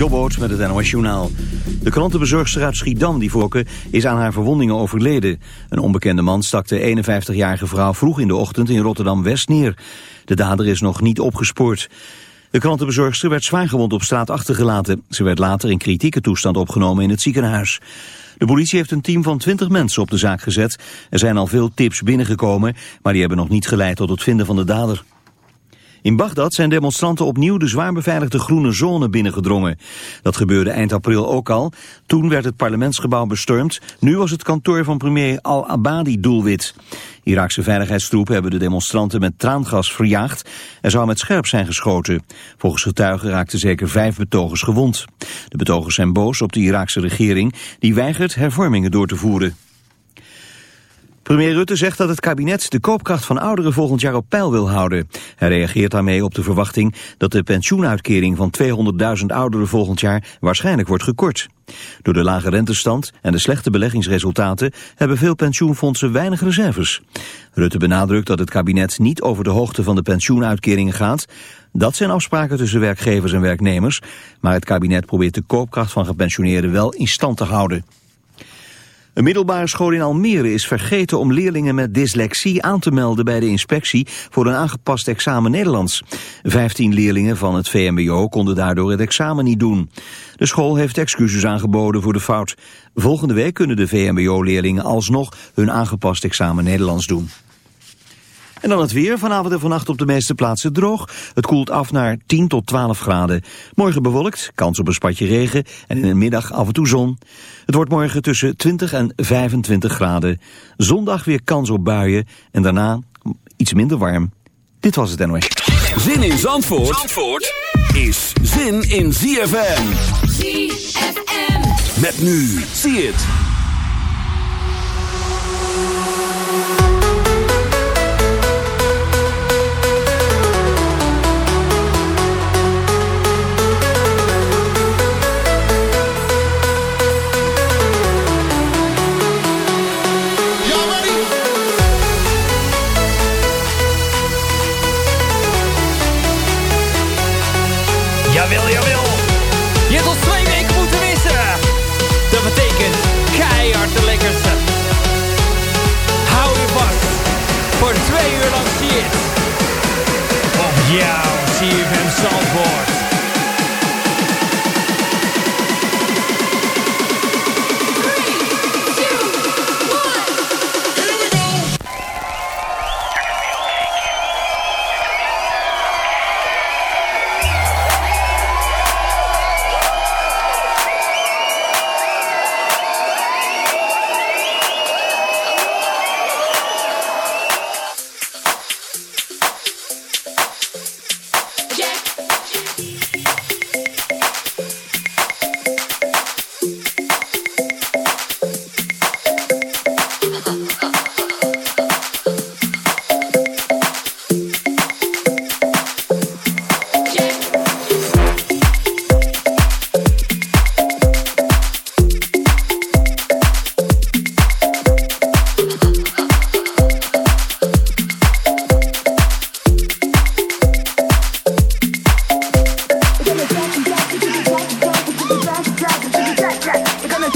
Jobboot met het NOS Journaal. De krantenbezorgster uit Schiedam, die Vorke, is aan haar verwondingen overleden. Een onbekende man stak de 51-jarige vrouw vroeg in de ochtend in Rotterdam-West neer. De dader is nog niet opgespoord. De krantenbezorgster werd zwaargewond op straat achtergelaten. Ze werd later in kritieke toestand opgenomen in het ziekenhuis. De politie heeft een team van 20 mensen op de zaak gezet. Er zijn al veel tips binnengekomen, maar die hebben nog niet geleid tot het vinden van de dader. In Bagdad zijn demonstranten opnieuw de zwaar beveiligde groene zone binnengedrongen. Dat gebeurde eind april ook al. Toen werd het parlementsgebouw bestormd. Nu was het kantoor van premier al-Abadi doelwit. Iraakse veiligheidstroepen hebben de demonstranten met traangas verjaagd. Er zou met scherp zijn geschoten. Volgens getuigen raakten zeker vijf betogers gewond. De betogers zijn boos op de Iraakse regering. Die weigert hervormingen door te voeren. Premier Rutte zegt dat het kabinet de koopkracht van ouderen volgend jaar op peil wil houden. Hij reageert daarmee op de verwachting dat de pensioenuitkering van 200.000 ouderen volgend jaar waarschijnlijk wordt gekort. Door de lage rentestand en de slechte beleggingsresultaten hebben veel pensioenfondsen weinig reserves. Rutte benadrukt dat het kabinet niet over de hoogte van de pensioenuitkeringen gaat. Dat zijn afspraken tussen werkgevers en werknemers, maar het kabinet probeert de koopkracht van gepensioneerden wel in stand te houden. Een middelbare school in Almere is vergeten om leerlingen met dyslexie aan te melden bij de inspectie voor een aangepast examen Nederlands. Vijftien leerlingen van het VMBO konden daardoor het examen niet doen. De school heeft excuses aangeboden voor de fout. Volgende week kunnen de VMBO-leerlingen alsnog hun aangepast examen Nederlands doen. En dan het weer. Vanavond en vannacht op de meeste plaatsen droog. Het koelt af naar 10 tot 12 graden. Morgen bewolkt, kans op een spatje regen en in de middag af en toe zon. Het wordt morgen tussen 20 en 25 graden. Zondag weer kans op buien en daarna iets minder warm. Dit was het NOS. Zin in Zandvoort, Zandvoort is zin in ZFM. ZFM. Met nu, zie het.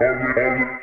and, and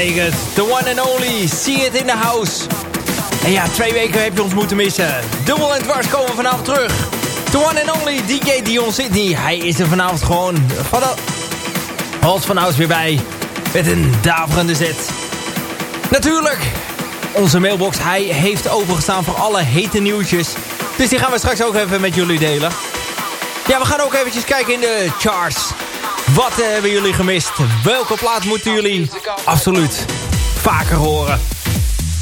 Betekent the one and only See It in the House. En ja, twee weken heb je ons moeten missen. Dubbel en dwars komen vanavond terug. The one and only DJ Dion Sydney. Hij is er vanavond gewoon van als weer bij. Met een daverende zet. Natuurlijk, onze mailbox. Hij heeft overgestaan voor alle hete nieuwtjes. Dus die gaan we straks ook even met jullie delen. Ja, we gaan ook eventjes kijken in de charts. Wat hebben jullie gemist? Welke plaat moeten jullie absoluut vaker horen?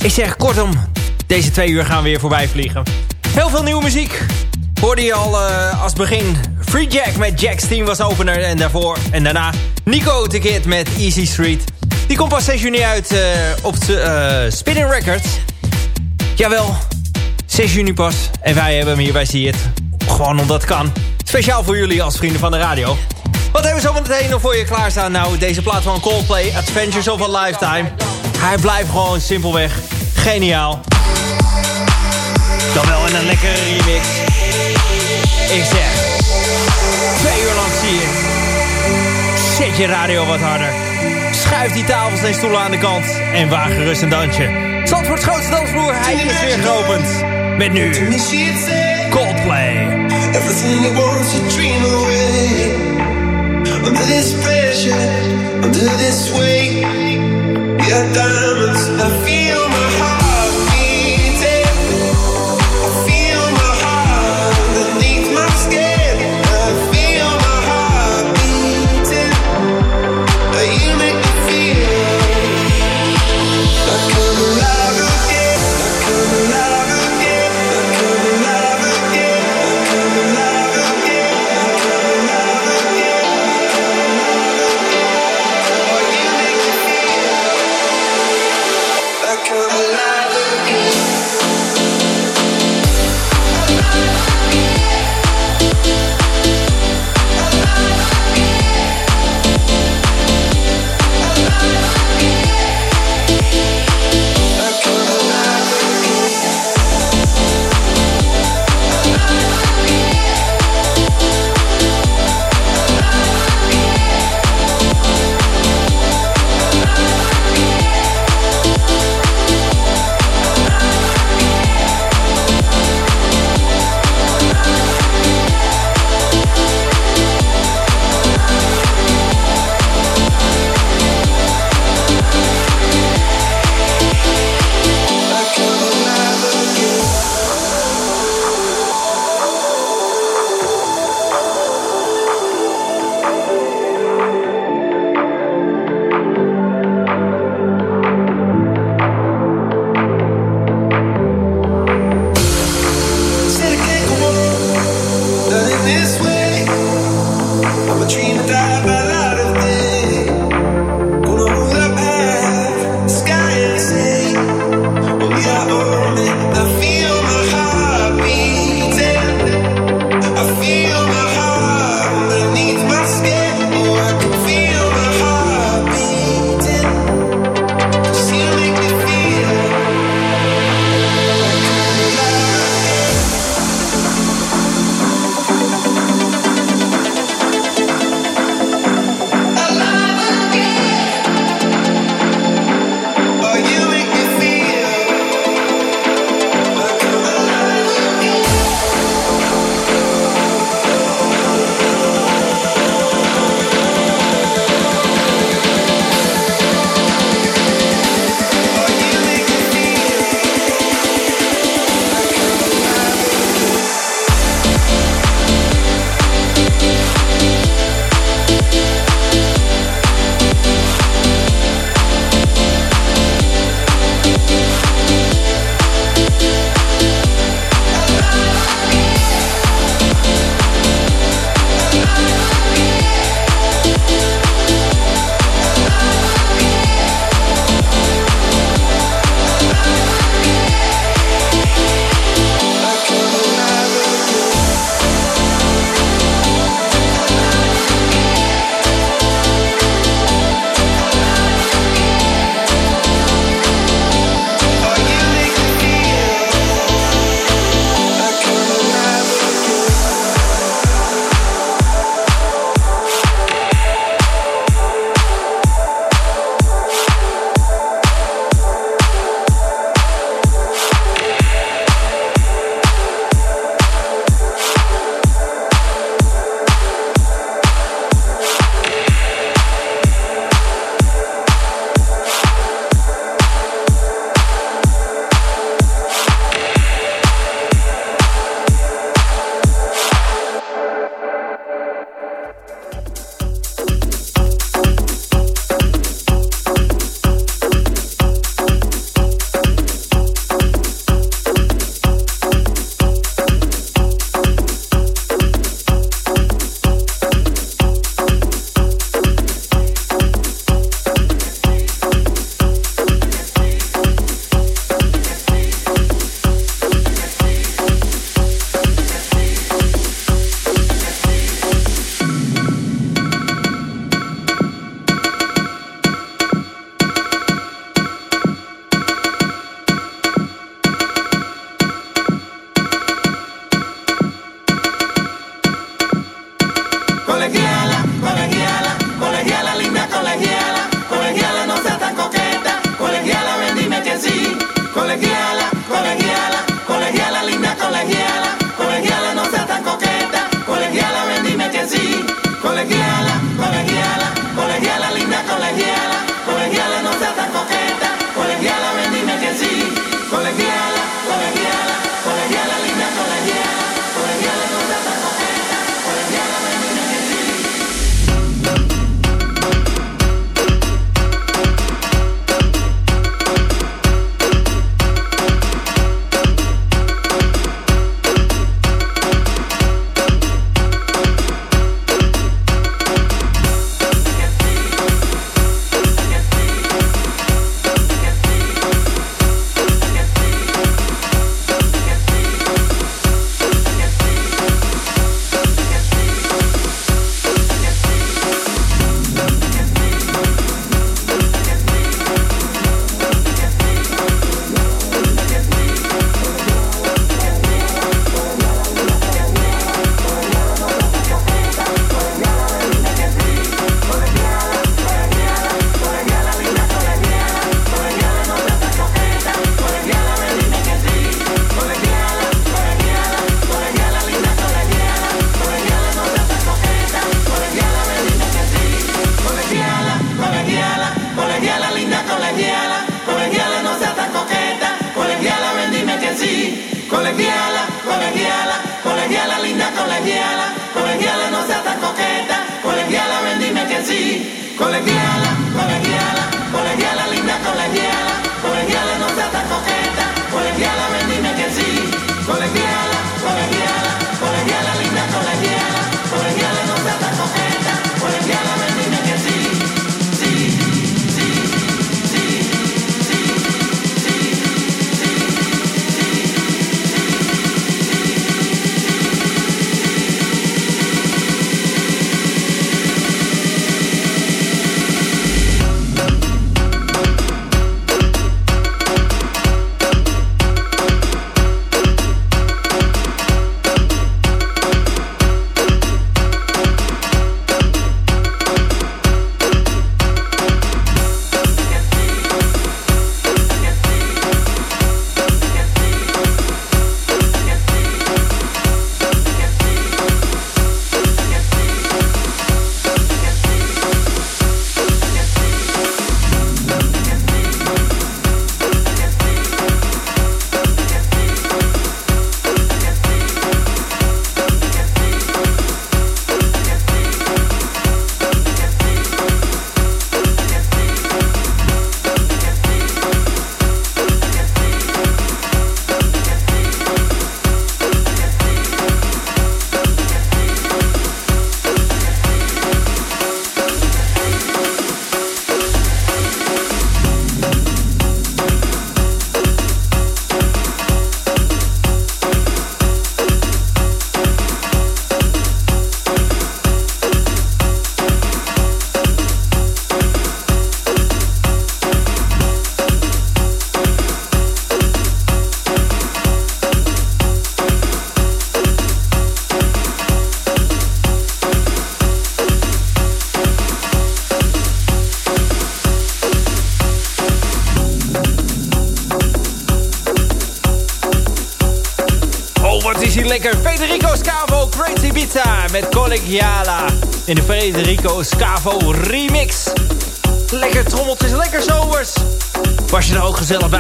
Ik zeg kortom, deze twee uur gaan we weer voorbij vliegen. Heel veel nieuwe muziek. Hoorde je al uh, als begin. Free Jack met Jack's Team was opener. En daarvoor en daarna Nico de met Easy Street. Die komt pas 6 juni uit uh, op uh, Spinning Records. Jawel, 6 juni pas. En wij hebben hem hier bij It. Gewoon omdat het kan. Speciaal voor jullie als vrienden van de radio. Wat hebben we zo meteen nog voor je klaarstaan? Nou, deze plaat van Coldplay, Adventures of a Lifetime. Hij blijft gewoon simpelweg geniaal. Dan wel in een lekkere remix. Ik zeg, twee uur lang zie je. Zet je radio wat harder. Schuif die tafels en stoelen aan de kant. En waag gerust een dansje. Zandvoorts grootste dansvloer, hij is weer geopend. Met nu Coldplay. Everything I want to dream away Under this pressure, under this weight We are diamonds,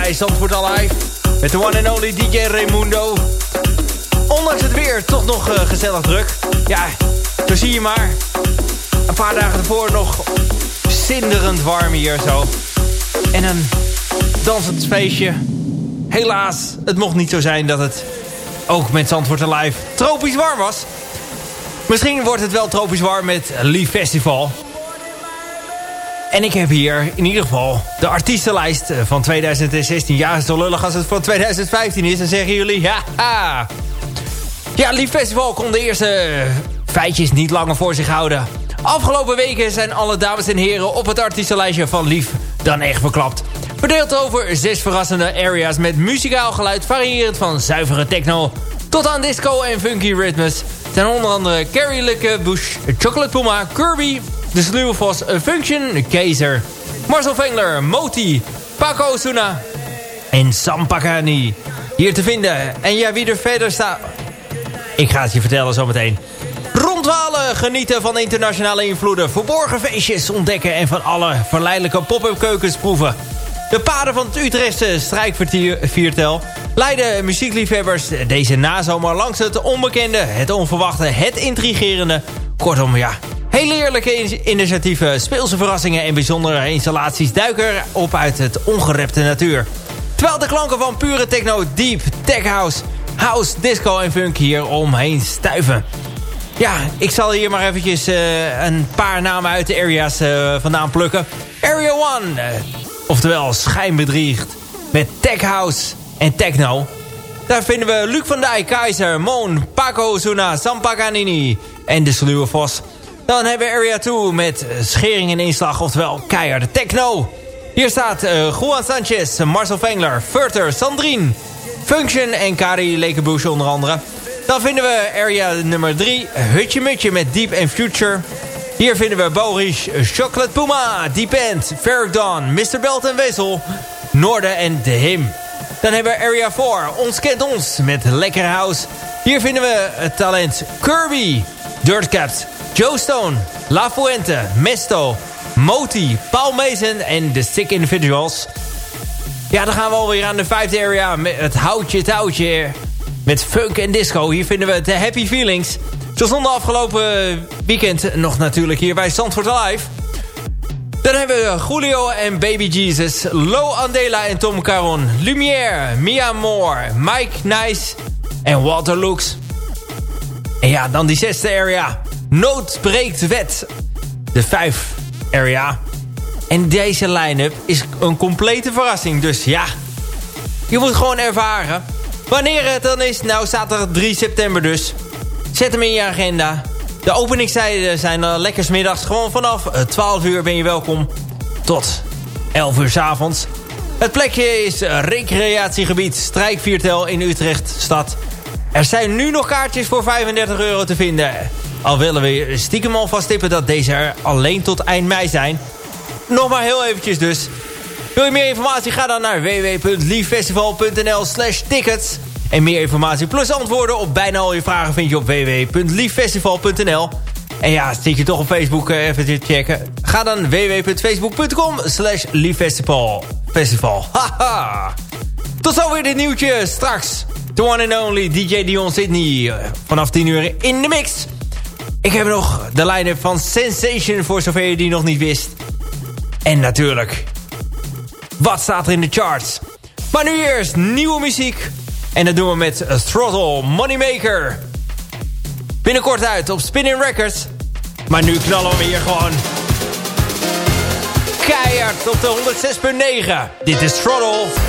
bij, Zandvoort Alive. Met de one and only DJ Raimundo. Ondanks het weer, toch nog uh, gezellig druk. Ja, zo zie je maar. Een paar dagen ervoor nog zinderend warm hier zo. En een dansend feestje. Helaas, het mocht niet zo zijn dat het ook met Zandvoort Alive tropisch warm was. Misschien wordt het wel tropisch warm met Lief Festival. En ik heb hier in ieder geval de artiestenlijst van 2016. Ja, is toch lullig als het voor 2015 is. Dan zeggen jullie, ja, ja, Lief Festival kon de eerste feitjes niet langer voor zich houden. Afgelopen weken zijn alle dames en heren op het artiestenlijstje van Lief dan echt verklapt. Verdeeld over zes verrassende areas met muzikaal geluid variërend van zuivere techno tot aan disco en funky rhythms zijn onder andere Carrie Lucke, Bush, Chocolate Puma, Kirby, De Vos, Function, Keizer, Marcel Vengler, Moti, Paco Suna en Sam Pakani. Hier te vinden. En ja, wie er verder staat... Ik ga het je vertellen zometeen. Rondwalen, genieten van internationale invloeden, verborgen feestjes ontdekken en van alle verleidelijke pop-up keukens proeven. De paden van het Utrechtse strijkviertel leiden muziekliefhebbers deze nazomer langs het onbekende, het onverwachte, het intrigerende. Kortom, ja, hele eerlijke initiatieven, speelse verrassingen en bijzondere installaties duiken op uit het ongerepte natuur. Terwijl de klanken van pure techno, deep, tech house, house, disco en funk hier omheen stuiven. Ja, ik zal hier maar eventjes uh, een paar namen uit de areas uh, vandaan plukken. Area 1, uh, oftewel schijnbedriegt met tech house en techno. Daar vinden we Luc van Dijk, Keizer, Moon, Paco Zuna, Sam Paganini en de Sluwe Vos. Dan hebben we Area 2 met schering en inslag, oftewel keiharde techno. Hier staat uh, Juan Sanchez, Marcel Vengler, Furter, Sandrine, Function en Kari Lekenbush onder andere. Dan vinden we area nummer 3, Hutje Mutje met Deep and Future. Hier vinden we Boris, Chocolate Puma, Deep End, Ferric Dawn, Mr. Belt en Wezel, Noorden en De Him. Dan hebben we Area 4, Ons Kent Ons met Lekker House. Hier vinden we het talent Kirby, Dirtcaps, Joe Stone, La Fuente, Mesto, Moti, Paul Mason en The Sick Individuals. Ja, dan gaan we alweer aan de vijfde area met het houtje touwtje met funk en disco. Hier vinden we de Happy Feelings. Zo stonden afgelopen weekend nog natuurlijk hier bij Zandvoort Live. Dan hebben we Julio en Baby Jesus, Lo Andela en Tom Caron, Lumière, Mia Moore, Mike Nice en Walter Lux. En ja, dan die zesde area. Nood breekt wet. De vijf area. En deze line-up is een complete verrassing. Dus ja, je moet gewoon ervaren. Wanneer het dan is? Nou, zaterdag 3 september dus. Zet hem in je agenda. De openingstijden zijn uh, lekker middags. Gewoon vanaf 12 uur ben je welkom. Tot 11 uur s avonds. Het plekje is recreatiegebied Strijkviertel in Utrecht stad. Er zijn nu nog kaartjes voor 35 euro te vinden. Al willen we stiekem alvast tippen dat deze er alleen tot eind mei zijn. Nog maar heel eventjes dus. Wil je meer informatie? Ga dan naar www.lieffestival.nl slash tickets. En meer informatie plus antwoorden op bijna al je vragen vind je op www.lieffestival.nl. En ja, zit je toch op Facebook uh, even te checken? Ga dan www.facebook.com slash lieffestival. Festival. Haha. Tot zover dit nieuwtje. Straks the one and only DJ Dion Sydney. Uh, vanaf 10 uur in de mix. Ik heb nog de line-up van Sensation voor zover je die nog niet wist. En natuurlijk, wat staat er in de charts? Maar nu eerst nieuwe muziek. En dat doen we met Throttle Moneymaker. Binnenkort uit op Spinning Records. Maar nu knallen we hier gewoon keihard op de 106.9. Dit is Throttle.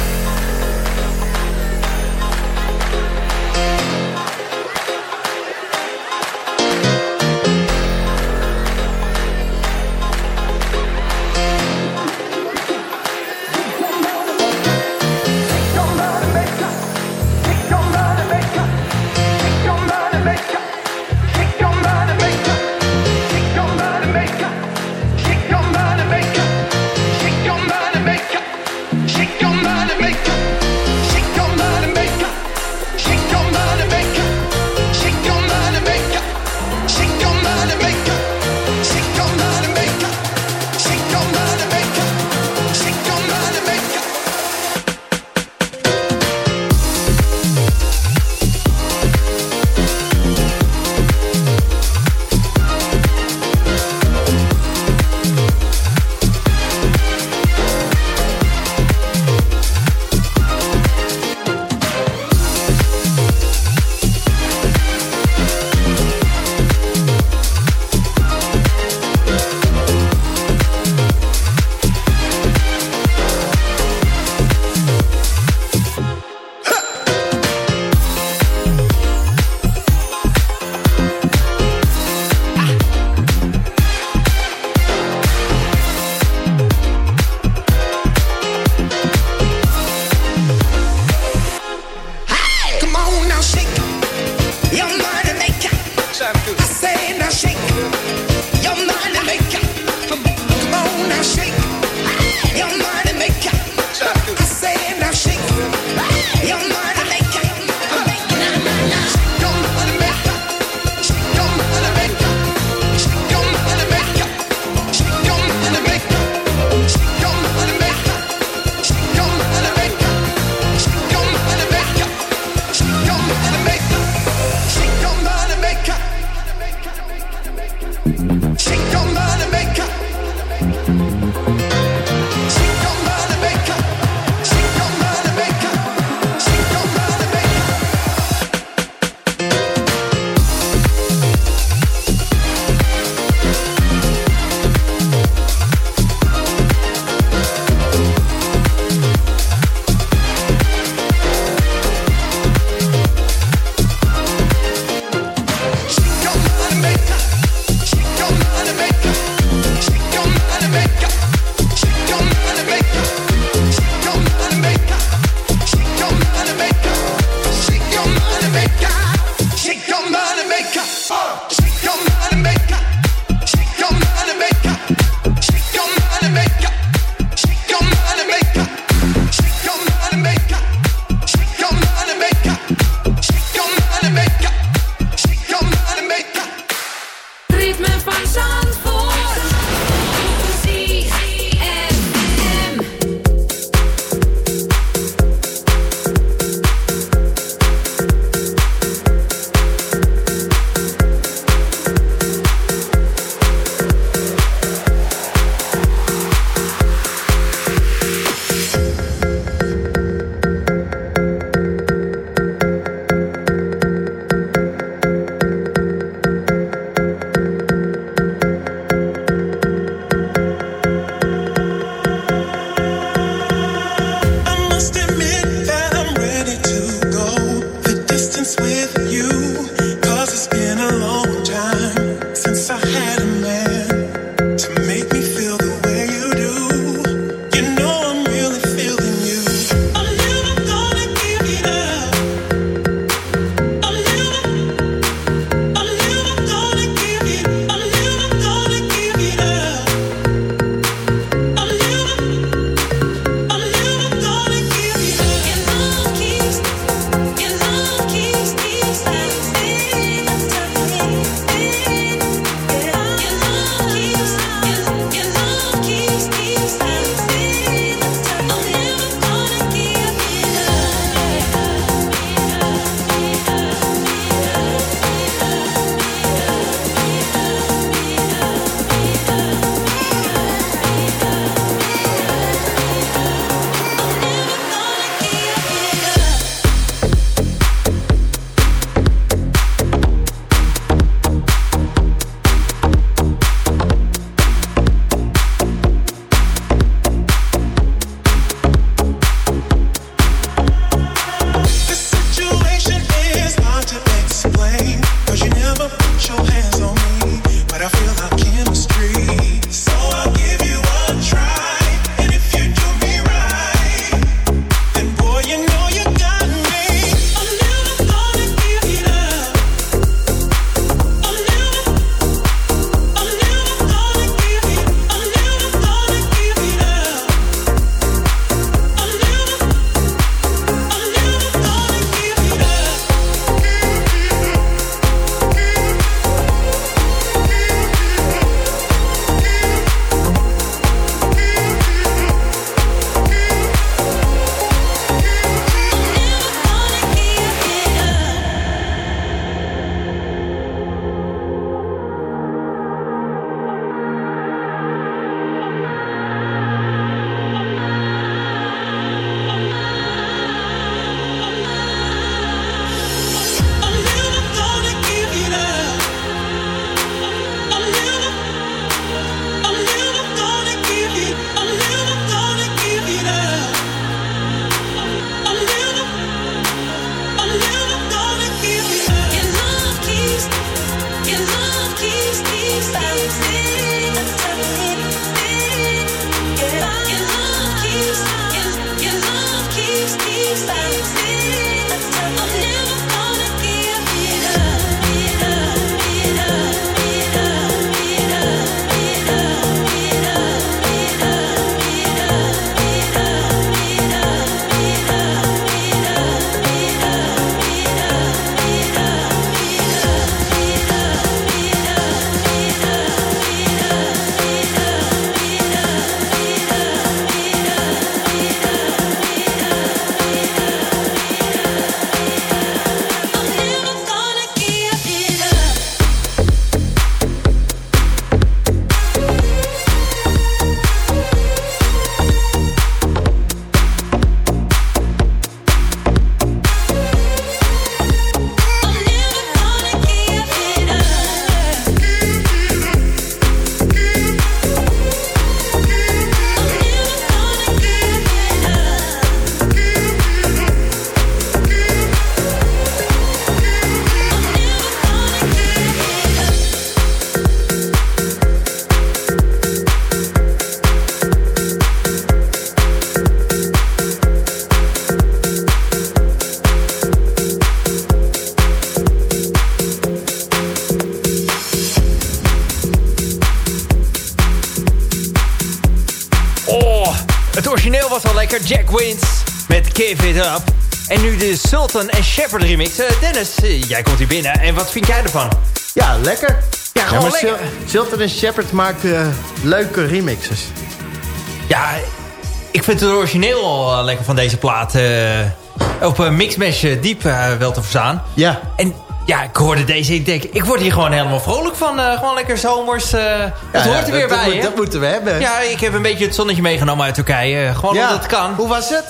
Jack Wins met Give It Up. En nu de Sultan en Shepard remix. Eh, Dennis, eh, jij komt hier binnen. En wat vind jij ervan? Ja, lekker. Ja, gewoon lekker. Sultan en Shepard maken eh, leuke remixes. Ja, ik vind het origineel al lekker van deze plaat. op een mixmash diep wel te verstaan. Ja. En ja, ik hoorde deze. Ik denk, ik word hier gewoon helemaal vrolijk van. eh, gewoon lekker zomers. eh dat Ja, hoort er ja, weer dat, bij, moet- hè? Dat moeten we hebben. Ja, ik heb een beetje het zonnetje meegenomen uit Turkije. eh, Gewoon Ja. omdat het kan. Hoe was het?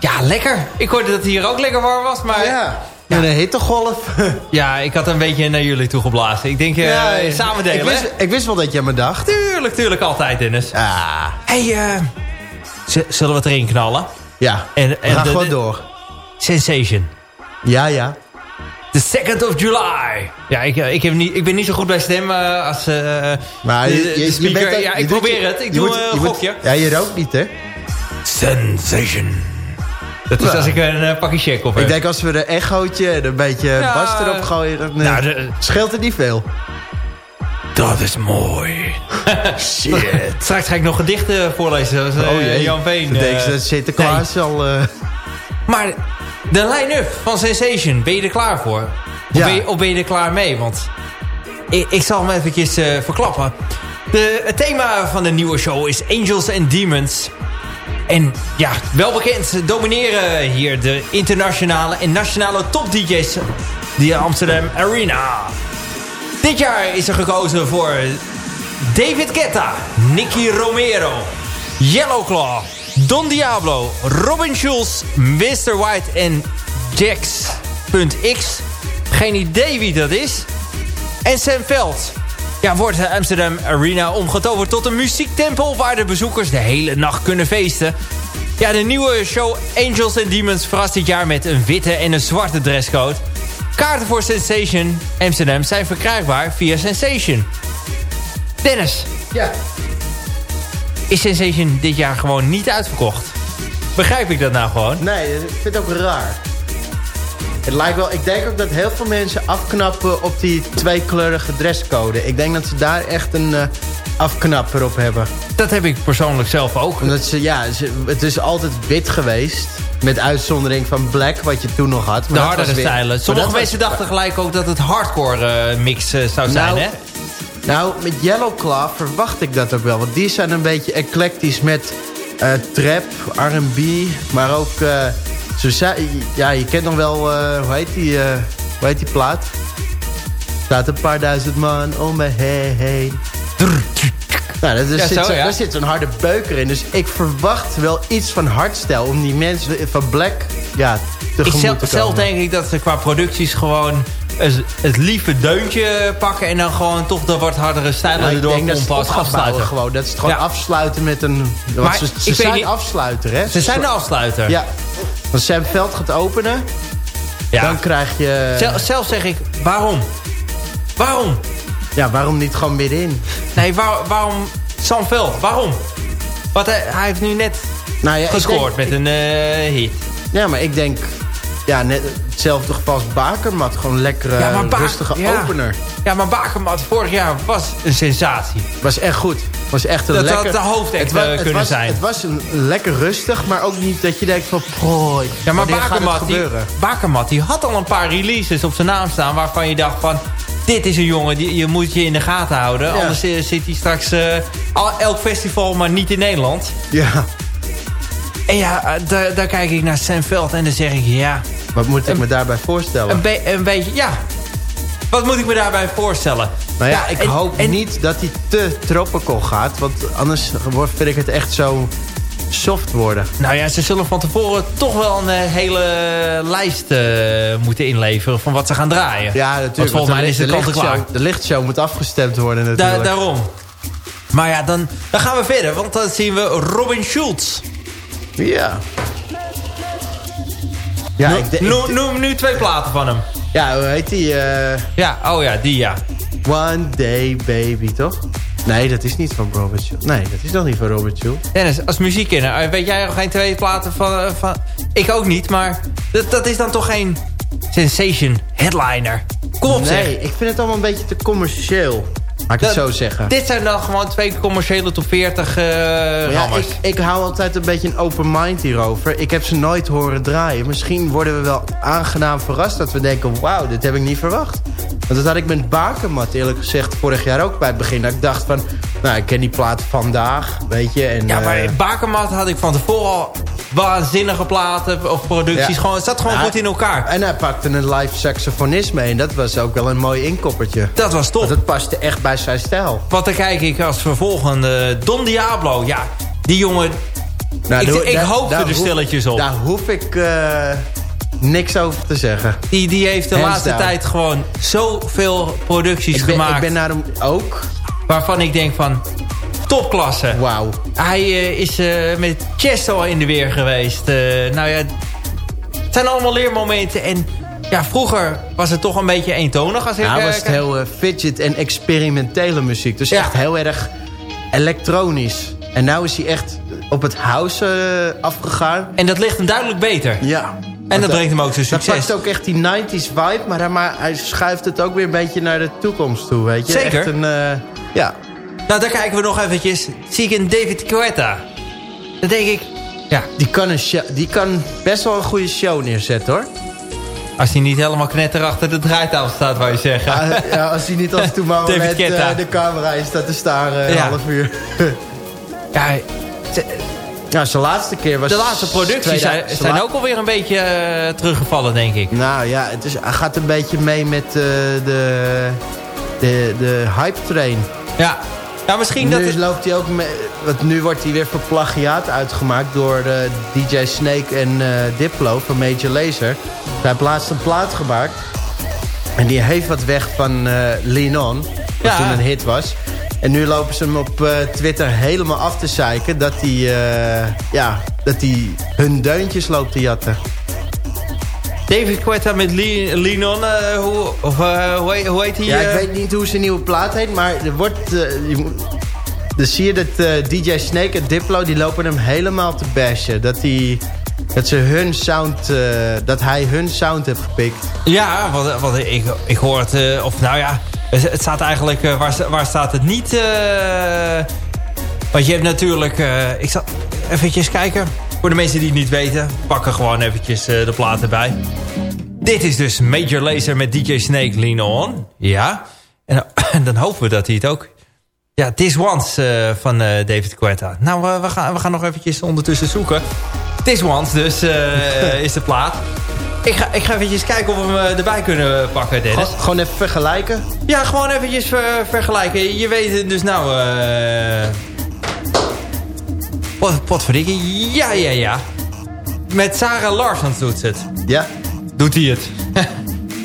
Ja, lekker. Ik hoorde dat het hier ook lekker warm was, maar... ja. Een hittegolf. Ja, ik had een beetje naar jullie toe geblazen. Ik denk, Ja, samen delen, ik wist, ik wist wel dat jij me dacht. Tuurlijk, tuurlijk, altijd, Dennis. Ah, hey, zullen we het erin knallen? ja. En, We en gaan de- gewoon door. Sensation. Ja, ja. The 2nd of July. Ja, ik, eh, ik, heb niet, ik ben niet zo goed bij stem eh, als eh Maar de, je, bent ja, ik probeer je- het. Ik doe moet- een moet- gokje. Ja, je rookt niet, hè? Sensation. Dat is Ja. als ik een pakje check op heb. Ik denk als we een echootje en een beetje Ja. bas erop gooien, dan Nou, de- scheelt het niet veel. Dat is mooi. Shit. Straks ga ik nog gedichten voorlezen. Zoals, Oh jee. Jan Veen. Ik denk dat Sinterklaas al... eh, Maar de line-up van Sensation, ben je er klaar voor? Of, Ja. ben, je, of ben je er klaar mee? Want ik, ik zal hem eventjes eh, verklappen. De, het thema van de nieuwe show is Angels and Demons. En ja, wel bekend domineren hier de internationale en nationale top-dj's... die Amsterdam Arena. Dit jaar is er gekozen voor David Guetta, Nicky Romero, Yellowclaw, Don Diablo, Robin Schulz, Mr. White en Jax.x. Geen idee wie dat is. En Sam Veld. Ja, wordt de Amsterdam Arena omgetoverd tot een muziektempel... waar de bezoekers de hele nacht kunnen feesten. Ja, de nieuwe show Angels and Demons verrast dit jaar met een witte en een zwarte dresscode. Kaarten voor Sensation Amsterdam zijn verkrijgbaar via Sensation. Dennis, ja. Is Sensation dit jaar gewoon niet uitverkocht? Begrijp ik dat nou gewoon? Nee, ik vind het ook raar. Het lijkt wel, ik denk ook dat heel veel mensen afknappen op die tweekleurige dresscode. Ik denk dat ze daar echt een eh, afknapper op hebben. Dat heb ik persoonlijk zelf ook. Omdat ze, ja, ze, het is altijd wit geweest. Met uitzondering van black, wat je toen nog had. De Maar dat hardere stijlen. Sommige mensen dachten gelijk ook dat het hardcore eh, mix eh, zou zijn, Nou, hè? Nou, met Yellowclaw verwacht ik dat ook wel. Want die zijn een beetje eclectisch met eh, trap, R&B, maar ook... eh, ze zei, ja, je kent nog wel, eh, hoe, heet die, eh, hoe heet die plaat? Staat een paar duizend man om me heen. Nou, daar, Ja, zit zo, zo- ja. daar zit zo'n harde beuker in. Dus ik verwacht wel iets van hardstyle om die mensen van Black ja, Ik tegemoet zelf, te zelf komen. denk ik dat ze qua producties gewoon het, het lieve deuntje pakken... en dan gewoon toch de wat hardere Nou, ik erdoor bouwen afsluiten. gewoon. Dat ze het gewoon Ja. afsluiten met een... Maar ze zijn niet- afsluiter, hè? Ze zijn de afsluiter. Ja. Als Sam Veld gaat openen, Ja. dan krijg je... Zel- zelf zeg ik, waarom? Waarom? Ja, waarom niet gewoon middenin? Nee, waar- waarom Sam Veld? Waarom? Want hij, hij heeft nu net Nou ja, gescoord denk- met een eh, hit. Ja, maar ik denk... Ja, net hetzelfde geval als Bakermat. Gewoon lekkere, Ja, rustige ja. opener. Ja, maar Bakermat vorig jaar was een sensatie. Was echt goed. Was echt een Dat had lekker... de hoofdact, het wa- eh, het kunnen was, zijn. Het was een lekker rustig, maar ook niet dat je denkt van... Prooi, Ja, maar Bakermat die? Bakermat die had al een paar releases op zijn naam staan... waarvan je dacht van... Dit is een jongen, die, je moet je in de gaten houden. Ja. Anders eh, zit hij straks eh, elk festival, maar niet in Nederland. Ja, En ja, eh, daar, daar kijk ik naar Sam Veld en dan zeg ik... Ja, wat moet ik me daarbij voorstellen? een, be- een beetje... Ja, wat moet ik me daarbij voorstellen? Nou ja, ik en- hoop en- niet dat hij te tropical gaat. Want anders wordt, vind ik het echt zo soft worden. Nou ja, ze zullen van tevoren toch wel een eh, hele lijst eh, moeten inleveren... van wat ze gaan draaien. Ja, natuurlijk. Want volgens mij is kant en klaar. lichtshow- De lichtshow moet afgestemd worden Da- natuurlijk. daarom. Maar ja, dan, dan gaan we verder. Want dan zien we Robin Schulz. Ja. Ja, No- ik, noem nu twee platen van hem. ja, hoe heet die? eh, Ja, oh ja, die ja. One Day Baby, toch? Nee, dat is niet van Robert Schulz. Nee, dat is nog niet van Robert Schulz. Dennis, als muziekkenner, eh, weet jij nog geen twee platen van... eh, van ik ook niet, maar dat, dat is dan toch geen sensation headliner. Kom op nee, zeg. ik vind het allemaal een beetje te commercieel. Laat ik het zo zeggen. Dit zijn dan gewoon twee commerciële top 40 eh Ja, ik, ik hou altijd een beetje een open mind hierover. Ik heb ze nooit horen draaien. Misschien worden we wel aangenaam verrast dat we denken... wauw, dit heb ik niet verwacht. Want dat had ik met Bakermat eerlijk gezegd vorig jaar ook bij het begin. Dat ik dacht van, nou, ik ken die plaat vandaag, weet je. En, Ja, maar eh, Bakermat had ik van tevoren al waanzinnige platen of producties. Ja. Gewoon, het zat gewoon Ja. goed in elkaar. En hij pakte een live saxofonist mee. En dat was ook wel een mooi inkoppertje. Dat was tof. Want het paste echt bij zijn stijl. Want dan kijk ik als vervolgende Don Diablo. Ja, die jongen... Nou, Ik- daar er stilletjes op. Daar hoef ik eh, niks over te zeggen. Die, die heeft de Hands laatste down. tijd gewoon zoveel producties Ik ben, gemaakt. ik ben naar hem ook. Waarvan ik denk van... Topklasse. Wauw. Hij eh, is eh, met Chesto in de weer geweest. Eh, nou ja, het zijn allemaal leermomenten. En ja, vroeger was het toch een beetje eentonig. Als ik, eh, was het heel fidget en experimentele muziek. Dus Ja. echt heel erg elektronisch. En nu is hij echt op het house afgegaan. En dat ligt hem duidelijk beter. Ja. En dat brengt hem ook zijn Dat succes. pakt ook echt die 90s vibe, maar hij, maar hij schuift het ook weer een beetje naar de toekomst toe, weet je. Zeker. Echt een, ja. Nou, daar kijken we nog eventjes. Zie ik een David Guetta. Dan denk ik... Ja, Die kan, een show- die kan best wel een goede show neerzetten, hoor. als hij niet helemaal knetter achter de draaitafel staat, wou je zeggen. Ja, ja, als hij niet als toe maar met eh, de camera is staat te staren een Ja. half uur. Ja, Ja, zijn laatste keer was... de laatste producties zijn, 2000 zijn ook alweer een beetje eh, teruggevallen, denk ik. Nou ja, het is, hij gaat een beetje mee met eh, de, de, de hype train. Ja, ja misschien dat... nu loopt hij ook mee, want nu wordt hij weer voor plagiaat uitgemaakt door eh, DJ Snake en eh, Diplo van Major Lazer. Hij heeft laatst een plaat gemaakt. En die heeft wat weg van Lean On, wat Ja. toen een hit was. En nu lopen ze hem op Twitter helemaal af te zeiken dat hij, ja, dat hij hun deuntjes loopt te jatten. David Guetta met Lenon, eh, hoe, of, eh, hoe, heet, hoe heet hij? Ja, ik eh? weet niet hoe zijn nieuwe plaat heet, maar er wordt... eh, je moet- dus zie je dat eh, DJ Snake en Diplo, die lopen hem helemaal te bashen. Dat, die, dat, ze hun sound, eh, dat hij hun sound heeft gepikt. Ja, want, want ik, ik hoor het... eh, of nou ja, het het staat eigenlijk... eh, waar, waar staat het niet? eh, want je hebt natuurlijk... eh, ik zal eventjes kijken. Voor de mensen die het niet weten... pakken gewoon eventjes eh, de plaat erbij. Dit is dus Major Lazer met DJ Snake Lean On. Ja. En, dan- en dan hopen we dat hij het ook... Ja, This Once eh, van eh, David Guetta. Nou, eh, we, gaan, we gaan nog eventjes ondertussen zoeken. This Once dus eh, is de plaat. Ik ga, ik ga eventjes kijken of we hem eh, erbij kunnen pakken, Dennis. Gewoon, gewoon even vergelijken. Ja, gewoon eventjes ver- vergelijken. Je weet het dus nou... pot, potverdikkie. Ja, ja, ja. Met Sarah Larsson doet ze het. Ja? Doet hij het.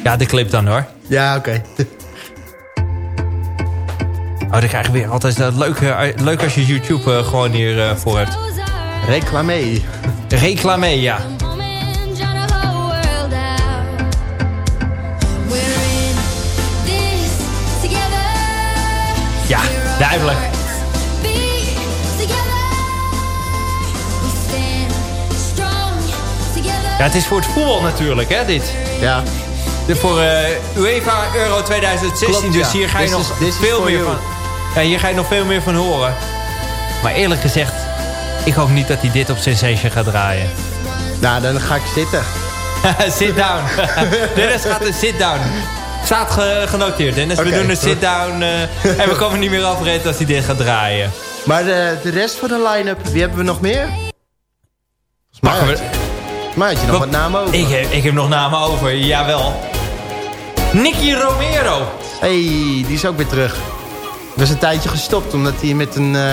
ja, de clip dan hoor. Ja, oké. Oh, dan krijg je weer altijd dat leuk, eh, leuk als je YouTube eh, gewoon hier eh, voor hebt. Reclame. Reclame, ja. Ja, duidelijk. Ja, het is voor het voetbal natuurlijk, hè, dit. Ja. De, voor eh, UEFA Euro 2016, Klopt, dus ja. hier ga je This nog is- veel meer you. van... Ja, hier ga je nog veel meer van horen. Maar eerlijk gezegd, ik hoop niet dat hij dit op Sensation gaat draaien. Nou, dan ga ik zitten. sit down. Dennis gaat een sit down. Staat ge- genoteerd, Dennis. We doen een sit down. eh, en we komen niet meer afreden als hij dit gaat draaien. Maar de, de rest van de line-up, wie hebben we nog meer? Pakken we... Maar had je nog wat namen over? Ik heb, ik heb nog namen over, jawel. Nicky Romero. hey, die is ook weer terug. Was een tijdje gestopt omdat hij met een eh,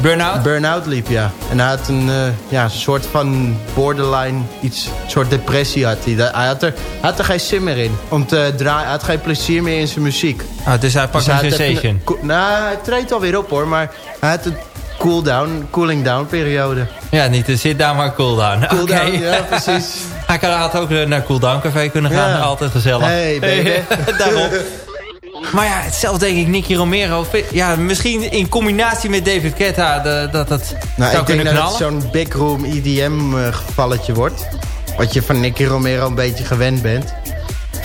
Burnout. burn-out liep, ja. En hij had een eh, ja, soort van borderline, iets, soort depressie had hij. Hij had, er, hij had er geen zin meer in. Om te draaien, hij had geen plezier meer in zijn muziek. Ah, dus hij pakt Dus een Sensation. een- nou, hij treedt alweer op hoor, maar hij had een cool-down, cooling-down periode. Ja, niet de sit down, maar cool down. Cool-down, Oké. ja, precies. Hij had ook eh, naar Cool Down Café kunnen gaan. Ja. Altijd gezellig. Hey, baby. Daarom. Maar ja, zelf denk ik Nicky Romero. Ja, misschien in combinatie met David Guetta de- dat het Nou, zou ik denk dat het knallen. zo'n big room EDM eh, gevalletje wordt. Wat je van Nicky Romero een beetje gewend bent.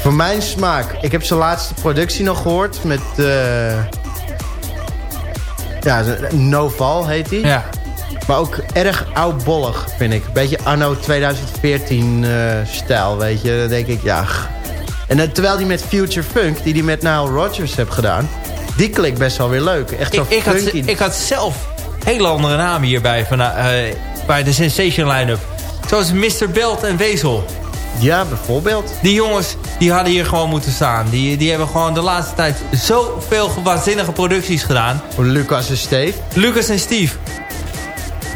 Voor mijn smaak, ik heb zijn laatste productie nog gehoord met, eh, Ja, Noval heet hij. Ja. Maar ook erg oudbollig, vind ik. Beetje anno 2014 eh, stijl, weet je. Dan denk ik, ja... En dan, terwijl die met Future Funk, die die met Nile Rodgers heeft gedaan... die klinkt best wel weer leuk. Echt zo Ik, ik, had, ik had zelf hele andere namen hierbij van, eh, bij de Sensation line-up. Zoals Mr. Belt en Wezel. Ja, bijvoorbeeld. Die jongens die hadden hier gewoon moeten staan. Die, die hebben gewoon de laatste tijd zoveel waanzinnige producties gedaan. Lucas en Steve. Lucas en Steve.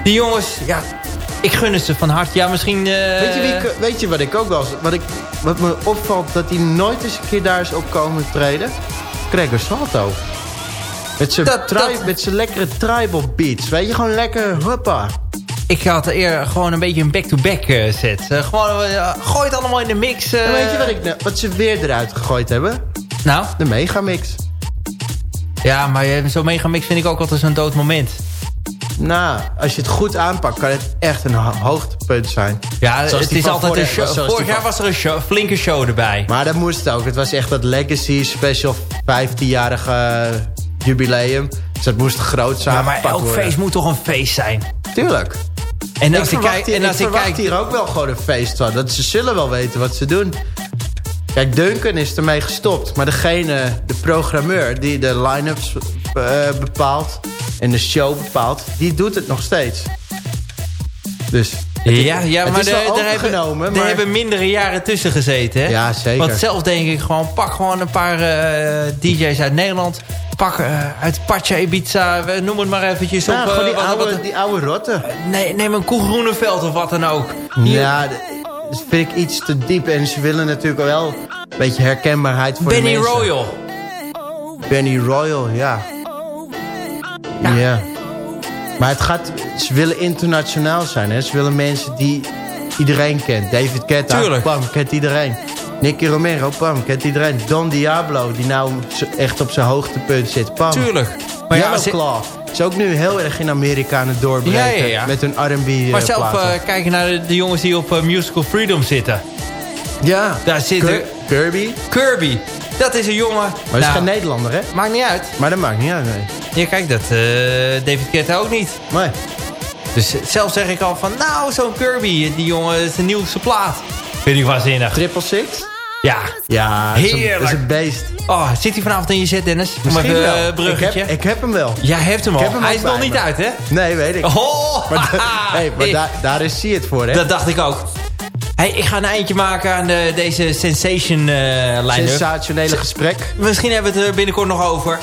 Die jongens, ja, ik gun het ze van hart. Ja, misschien... eh, Weet, je wie weet je wat ik ook wel... eens- Wat, ik, wat me opvalt, dat hij nooit eens een keer daar is op komen treden? Gregor Salto. Met zijn Dat- lekkere tribal beats. Weet je, gewoon lekker huppa. Ik had eer gewoon een beetje een back-to-back eh, set. Eh, gewoon, gooi het allemaal in de mix. weet je wat, ik, wat ze weer eruit gegooid hebben? Nou, De megamix. ja, maar zo'n megamix vind ik ook altijd zo'n dood moment. Nou, als je het goed aanpakt, kan het echt een ho- hoogtepunt zijn. Ja, Zoals het is altijd een show. Vorig jaar van- was er een show, flinke show erbij. Maar dat moest ook. Het was echt dat Legacy Special 15-jarige jubileum. Dus dat moest groot zijn. Ja, maar elk worden. feest moet toch een feest zijn. Tuurlijk. En ik als ik, kijk, hier, en ik als ik verwacht kijk, hier ook wel gewoon een feest van. Dat ze zullen wel weten wat ze doen. Kijk, Duncan is ermee gestopt. Maar degene, de programmeur die de line-ups eh, bepaalt... en de show bepaalt, die doet het nog steeds. Dus... ja, ja, maar er, er hebben, er maar- hebben mindere jaren tussen gezeten. Hè? Ja, zeker. Want zelf denk ik gewoon, pak gewoon een paar eh, DJ's uit Nederland. Pak eh, uit Pacha, Ibiza, noem het maar eventjes Nou, op. die eh, wat- oude, wat- die oude rotten. nee, neem een Koen Groeneveld of wat dan ook. Hier- Ja, dat vind ik iets te diep. En ze willen natuurlijk wel een beetje herkenbaarheid voor Benny de mensen. Royal. Benny Royal, ja. Ja. ja. Maar het gaat, ze willen internationaal zijn. Hè? Ze willen mensen die iedereen kent. David Guetta, Tuurlijk. bam, kent iedereen. Nicky Romero, bam, kent iedereen. Don Diablo, die nou echt op zijn hoogtepunt zit, bam. Tuurlijk. Maar ja, Claw is ook nu heel erg in Amerika aan het doorbreken. Ja, ja, ja. Met hun R&B maar eh, zelf platen. eh, kijken naar de, de jongens die op eh, Musical Freedom zitten. ja, Daar zitten Kir- Kirby. Kirby. Dat is een jongen. Maar dat is Nou, geen Nederlander, hè? Maakt niet uit. Maar dat maakt niet uit, nee. Ja, kijk, dat eh, David Guetta ook niet. Nee. Dus zelf zeg ik al van, nou, zo'n Kirby, die jongen is de nieuwste plaat. Vind ik waanzinnig. Triple Six? Ja. Ja, dat is een- dat is Heerlijk. een beest. Oh, zit hij vanavond in je zet, Dennis? Misschien even wel. eh, ik, bruggetje. heb, ik heb hem wel. Jij hebt hem al. Ik heb hem hij is nog niet me. uit, hè? Nee, weet ik. Oh, Maar, hey, maar Ik- daar, daar is zie het voor, hè? Dat dacht ik ook. Hey, ik ga een eindje maken aan de, deze Sensation eh line-up. Sensationele gesprek. Misschien hebben we het er binnenkort nog over.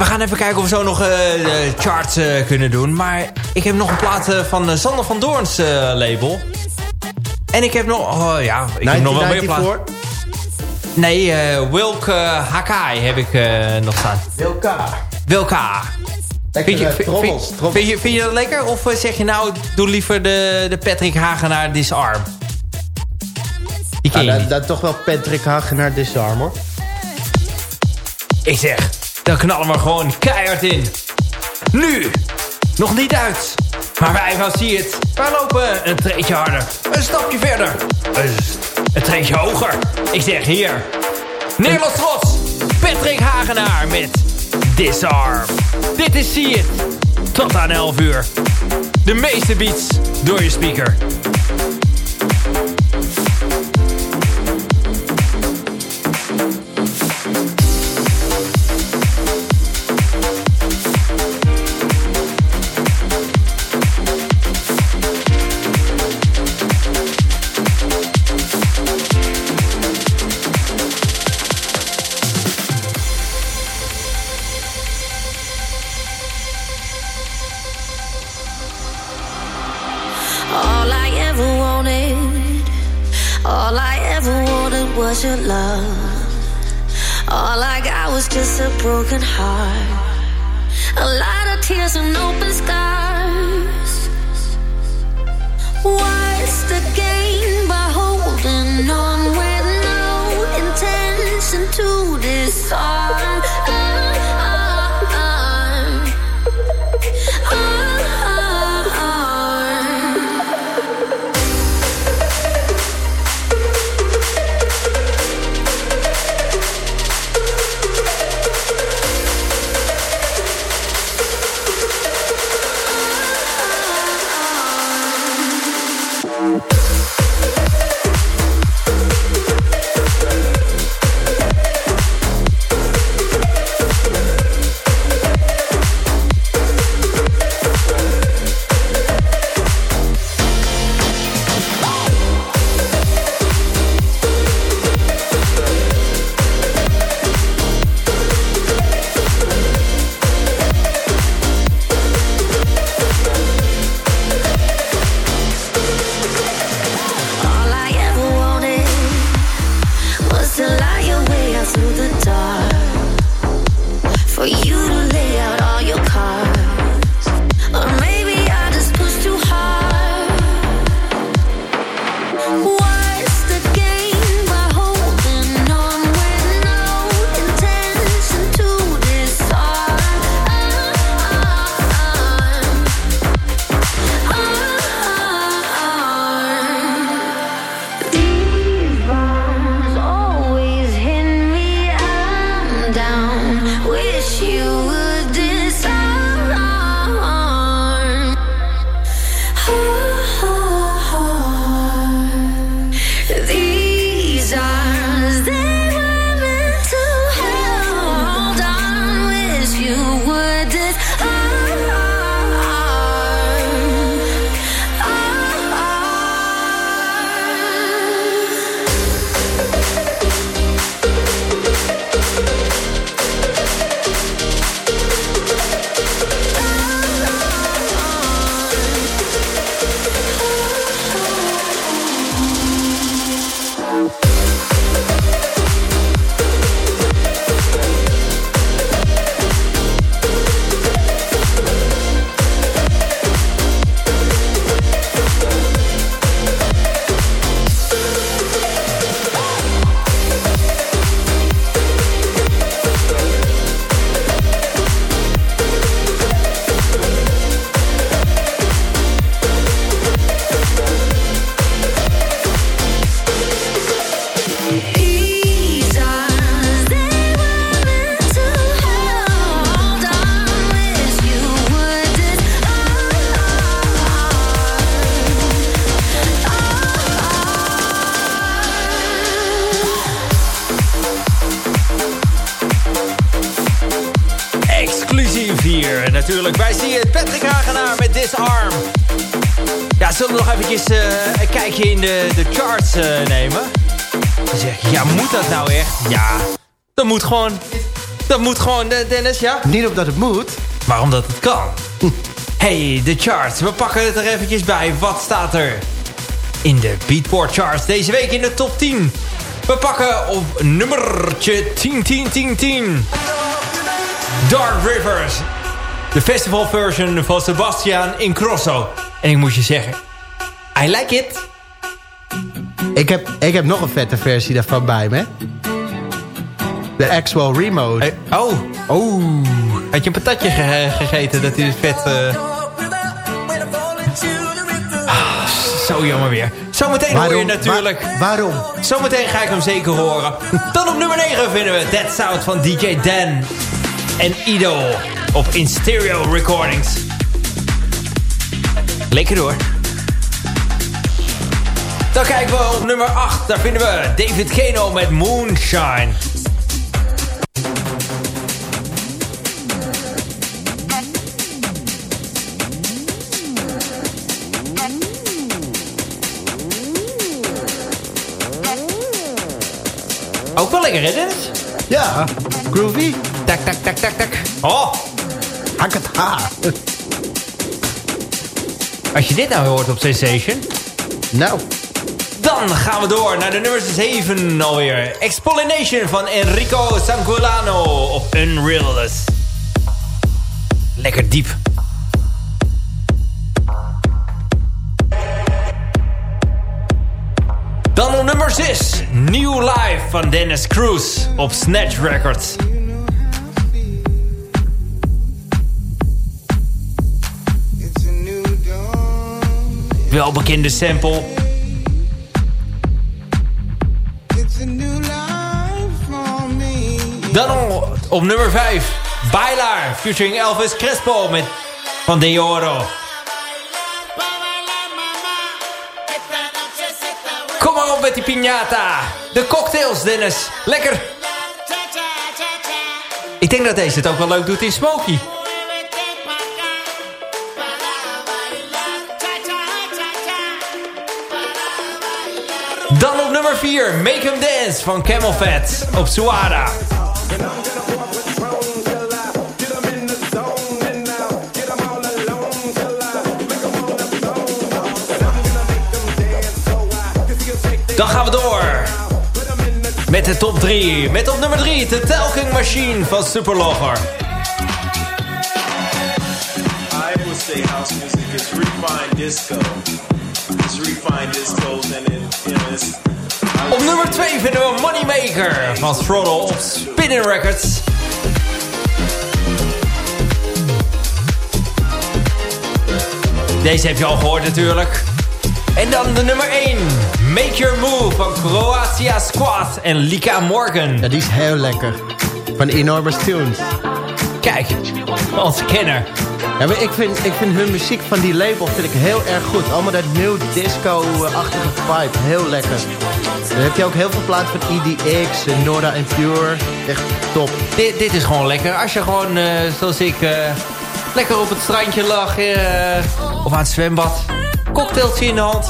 We gaan even kijken of we zo nog eh, de charts eh, kunnen doen. Maar ik heb nog een plaat eh, van Sander van Doorns label. En ik heb nog... Oh ja, ik heb nog wel meer. 1994. Nee, eh Wilk eh, Hakai heb ik nog staan. Wilka. Wilka. Lekker Vind je, trommels. vind- trommels. vind je, vind je dat lekker? Of zeg je nou, doe liever de, de Patrick Hagenaar Disarm? Die ken Nou, je dat, niet. dat toch wel Patrick Hagenaar Disarm, hoor. Ik zeg, dan knallen we gewoon keihard in. Nu! Nog niet uit. Maar wij van zie het. Wij lopen een treetje harder. Een stapje verder. Een, treetje hoger. Ik zeg hier. Nederlands trots. Patrick Hagenaar met Disarm. Dit is zie het. Tot aan 11 uur. De meeste beats door je speaker. Was your love. All I got was just a broken heart, a lot of tears and open scars. What's the gain by holding on with no intention to disarm? Gewoon. Dat moet gewoon, eh, Dennis, ja? Niet op dat het moet. Maar omdat het kan. Hey, de charts. We pakken het er eventjes bij. Wat staat er in de Beatport charts deze week in de top 10? We pakken op nummertje 10, 10, 10, 10. Dark Rivers. De festival version van Sebastian Ingrosso. En ik moet je zeggen, I like it. Ik heb, ik heb nog een vette versie daarvan bij me. De Axwell Remote. Hey, oh, oh. Had je een patatje ge- gegeten dat hij vet... eh, Ah, zo jammer weer. Zometeen hoor je natuurlijk... Wa- waarom? Zometeen ga ik hem zeker horen. Dan op nummer 9 vinden we Dead Sound van DJ Dan en Ido op In Stereo Recordings. Lekker door. Dan kijken we op nummer 8. Daar vinden we David Keno met Moonshine. Ook wel lekker, hè Dennis? Ja, groovy. Tak, tak, tak, tak, tak. Oh, Hak het ha. als je dit nou hoort op Sensation... Nou, Dan gaan we door naar de nummer 7 alweer. Expollination van Enrico Sangulano op Unrealist. Lekker diep. Dan op nummer 6. New Life van Dennis Cruz op Snatch Records. Welbekende sample. Dan op, nummer 5. Bailar featuring Elvis Crespo met Van De Oro. Met die piñata. De cocktails, Dennis. Lekker. Ik denk dat deze het ook wel leuk doet in Smokey. Dan op nummer 4. Make 'em Dance van Camel Fat op Suara. Dan gaan we door. Met de top 3. Met op nummer 3 de Telking Machine van Superlogger. I would say house music is refined disco. It's refined discos and it, you know, it's. Op nummer 2 vinden we Moneymaker van Throttle op Spinning Records. Deze heb je al gehoord natuurlijk. En dan de nummer 1. Make Your Move van Croatia Squad en Lika Morgan. ja, die is heel lekker. Van Enormous Tunes. Kijk, onze kenner. Ja, maar ik vind, ik vind hun muziek van die label vind ik heel erg goed. Allemaal dat nieuw disco-achtige vibe. Heel lekker. Dan heb je ook heel veel platen van EDX, Nora en Pure. Echt top. Dit, dit is gewoon lekker. Als je gewoon, eh, zoals ik, eh, lekker op het strandje lag. eh, of aan het zwembad. Cocktailtje in de hand.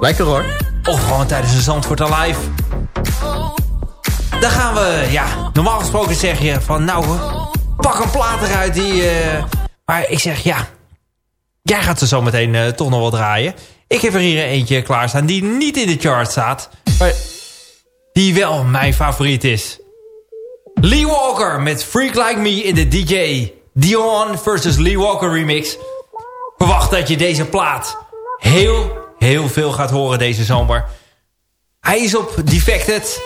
Lekker hoor. Of gewoon tijdens een Zandvoort Alive. Dan gaan we, ja, normaal gesproken zeg je van nou, pak een plaat eruit die... eh, maar ik zeg ja, jij gaat ze zo meteen eh, toch nog wel draaien. Ik heb er hier eentje klaarstaan die niet in de chart staat. Maar die wel mijn favoriet is. Lee Walker met Freak Like Me in de DJ Dion versus Lee Walker remix. Verwacht dat je deze plaat heel, heel veel gaat horen deze zomer. Hij is op Defected.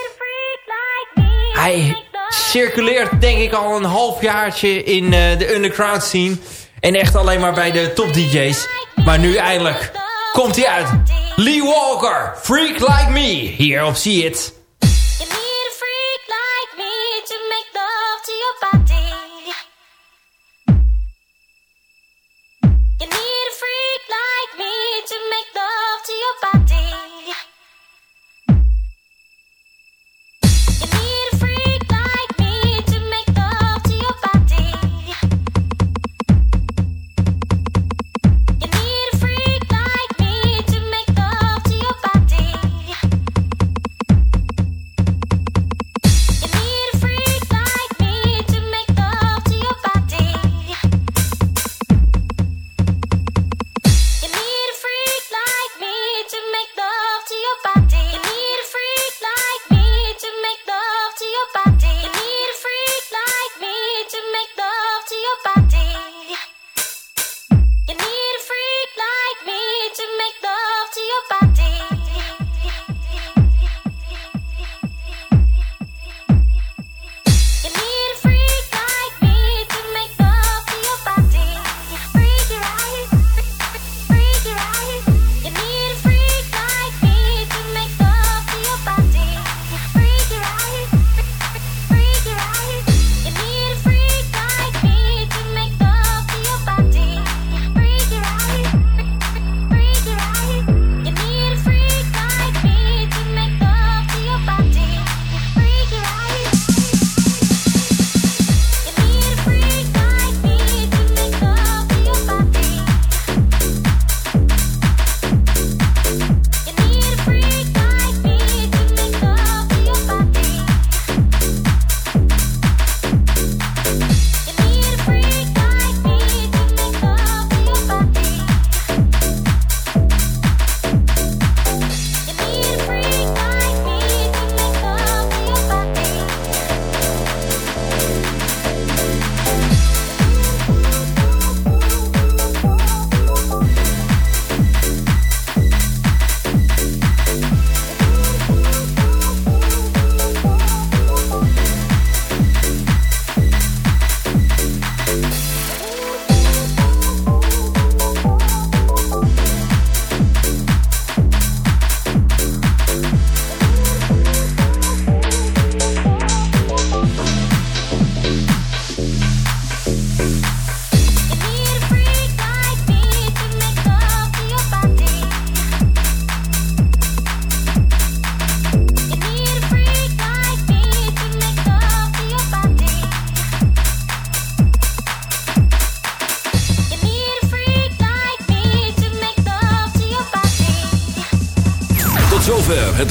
Hij circuleert denk ik al een halfjaartje in eh, de underground scene. En echt alleen maar bij de top DJ's. Maar nu eindelijk komt hij uit. Lee Walker, Freak Like Me. Hier op See It.